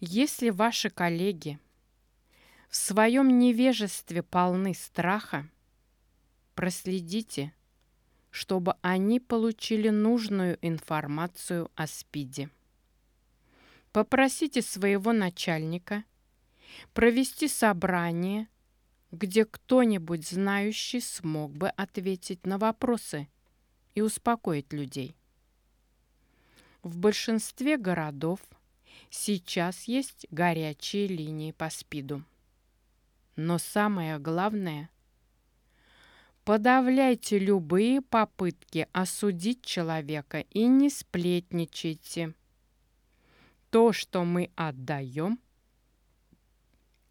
Если ваши коллеги в своем невежестве полны страха, проследите, чтобы они получили нужную информацию о СПИДе. Попросите своего начальника провести собрание, где кто-нибудь знающий смог бы ответить на вопросы и успокоить людей. В большинстве городов сейчас есть горячие линии по СПИДу. Но самое главное – подавляйте любые попытки осудить человека и не сплетничайте – то, что мы отдаем,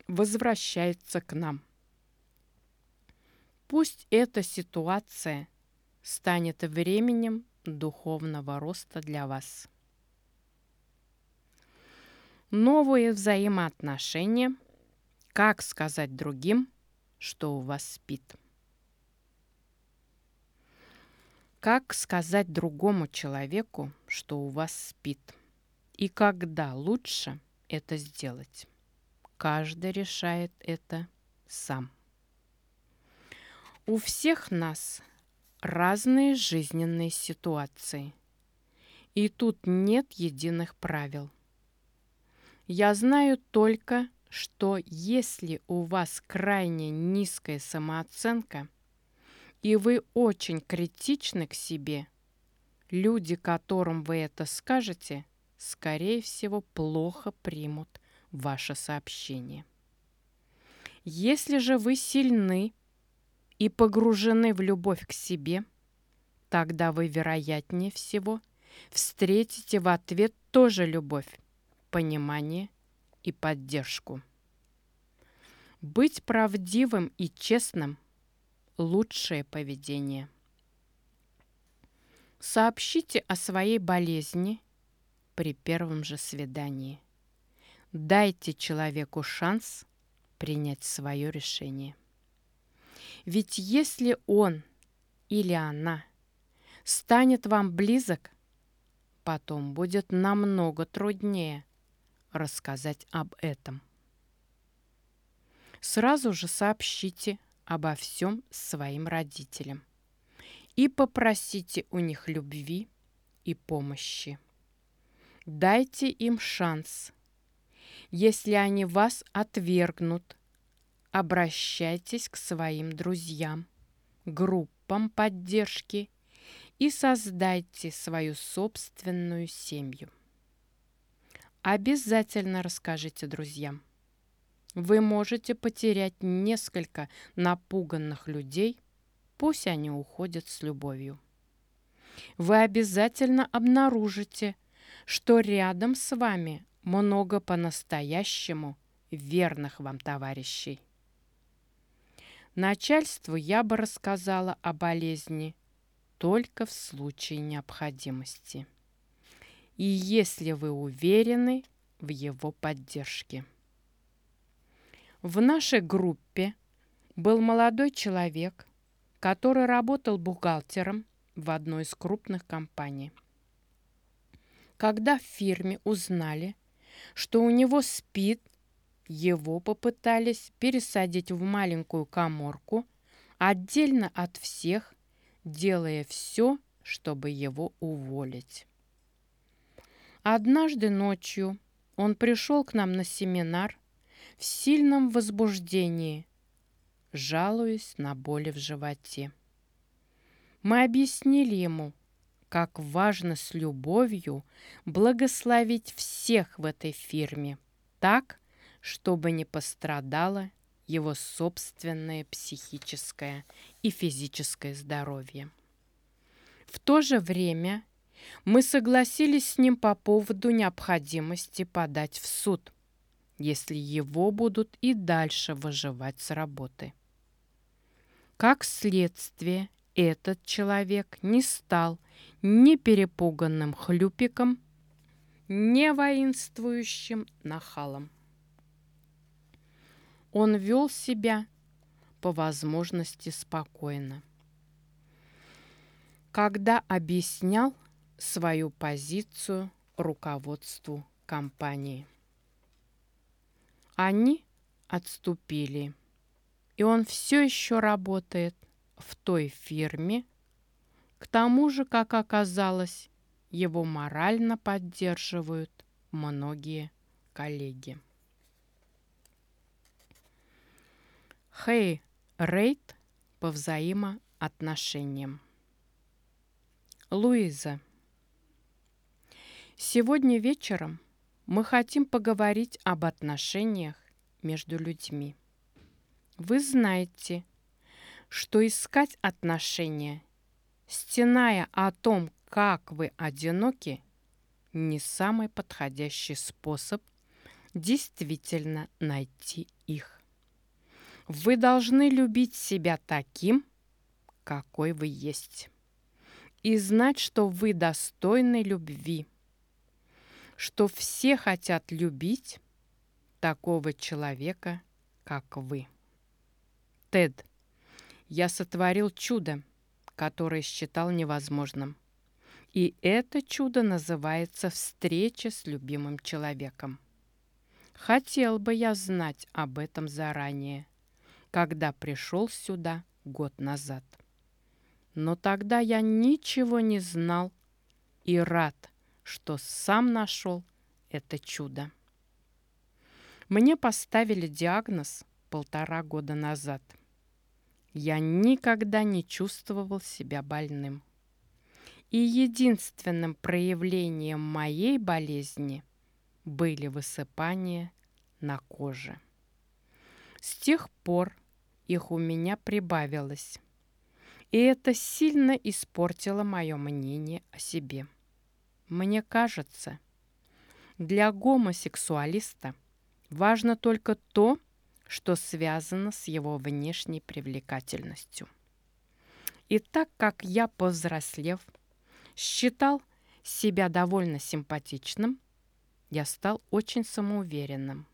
возвращается к нам. Пусть эта ситуация станет временем духовного роста для вас. Новые взаимоотношения. Как сказать другим, что у вас спит? Как сказать другому человеку, что у вас спит? И когда лучше это сделать? Каждый решает это сам. У всех нас разные жизненные ситуации. И тут нет единых правил. Я знаю только, что если у вас крайне низкая самооценка, и вы очень критичны к себе, люди, которым вы это скажете – скорее всего, плохо примут ваше сообщение. Если же вы сильны и погружены в любовь к себе, тогда вы, вероятнее всего, встретите в ответ тоже любовь, понимание и поддержку. Быть правдивым и честным – лучшее поведение. Сообщите о своей болезни при первом же свидании. Дайте человеку шанс принять свое решение. Ведь если он или она станет вам близок, потом будет намного труднее рассказать об этом. Сразу же сообщите обо всем своим родителям и попросите у них любви и помощи. Дайте им шанс. Если они вас отвергнут, обращайтесь к своим друзьям, группам поддержки и создайте свою собственную семью. Обязательно расскажите друзьям. Вы можете потерять несколько напуганных людей, пусть они уходят с любовью. Вы обязательно обнаружите, что рядом с вами много по-настоящему верных вам товарищей. Начальству я бы рассказала о болезни только в случае необходимости. И если вы уверены в его поддержке. В нашей группе был молодой человек, который работал бухгалтером в одной из крупных компаний. Когда в фирме узнали, что у него спит, его попытались пересадить в маленькую коморку, отдельно от всех, делая все, чтобы его уволить. Однажды ночью он пришел к нам на семинар в сильном возбуждении, жалуясь на боли в животе. Мы объяснили ему, как важно с любовью благословить всех в этой фирме так, чтобы не пострадало его собственное психическое и физическое здоровье. В то же время мы согласились с ним по поводу необходимости подать в суд, если его будут и дальше выживать с работы. Как следствие, этот человек не стал ни перепуганным хлюпиком, ни воинствующим нахалом. Он вел себя по возможности спокойно. Когда объяснял свою позицию руководству компании. Они отступили, и он все еще работает в той фирме. К тому же, как оказалось, его морально поддерживают многие коллеги. Хей Рейд по взаимоотношениям. Луиза. Сегодня вечером мы хотим поговорить об отношениях между людьми. Вы знаете, что искать отношения, стеная о том, как вы одиноки, не самый подходящий способ действительно найти их. Вы должны любить себя таким, какой вы есть, и знать, что вы достойны любви, что все хотят любить такого человека, как вы. Тед, я сотворил чудо, которое считал невозможным. И это чудо называется встреча с любимым человеком. Хотел бы я знать об этом заранее когда пришел сюда год назад. Но тогда я ничего не знал и рад, что сам нашел это чудо. Мне поставили диагноз полтора года назад. Я никогда не чувствовал себя больным. И единственным проявлением моей болезни были высыпания на коже. С тех пор их у меня прибавилось. И это сильно испортило мое мнение о себе. Мне кажется, для гомосексуалиста важно только то, что связано с его внешней привлекательностью. И так как я, повзрослев, считал себя довольно симпатичным, я стал очень самоуверенным.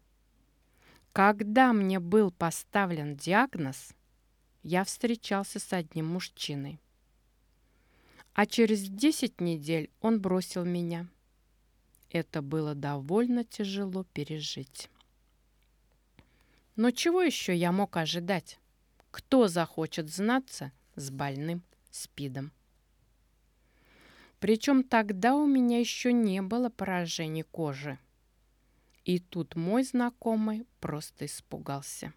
Когда мне был поставлен диагноз, я встречался с одним мужчиной. А через 10 недель он бросил меня. Это было довольно тяжело пережить. Но чего еще я мог ожидать? Кто захочет знаться с больным СПИДом? Причем тогда у меня еще не было поражений кожи. И тут мой знакомый просто испугался.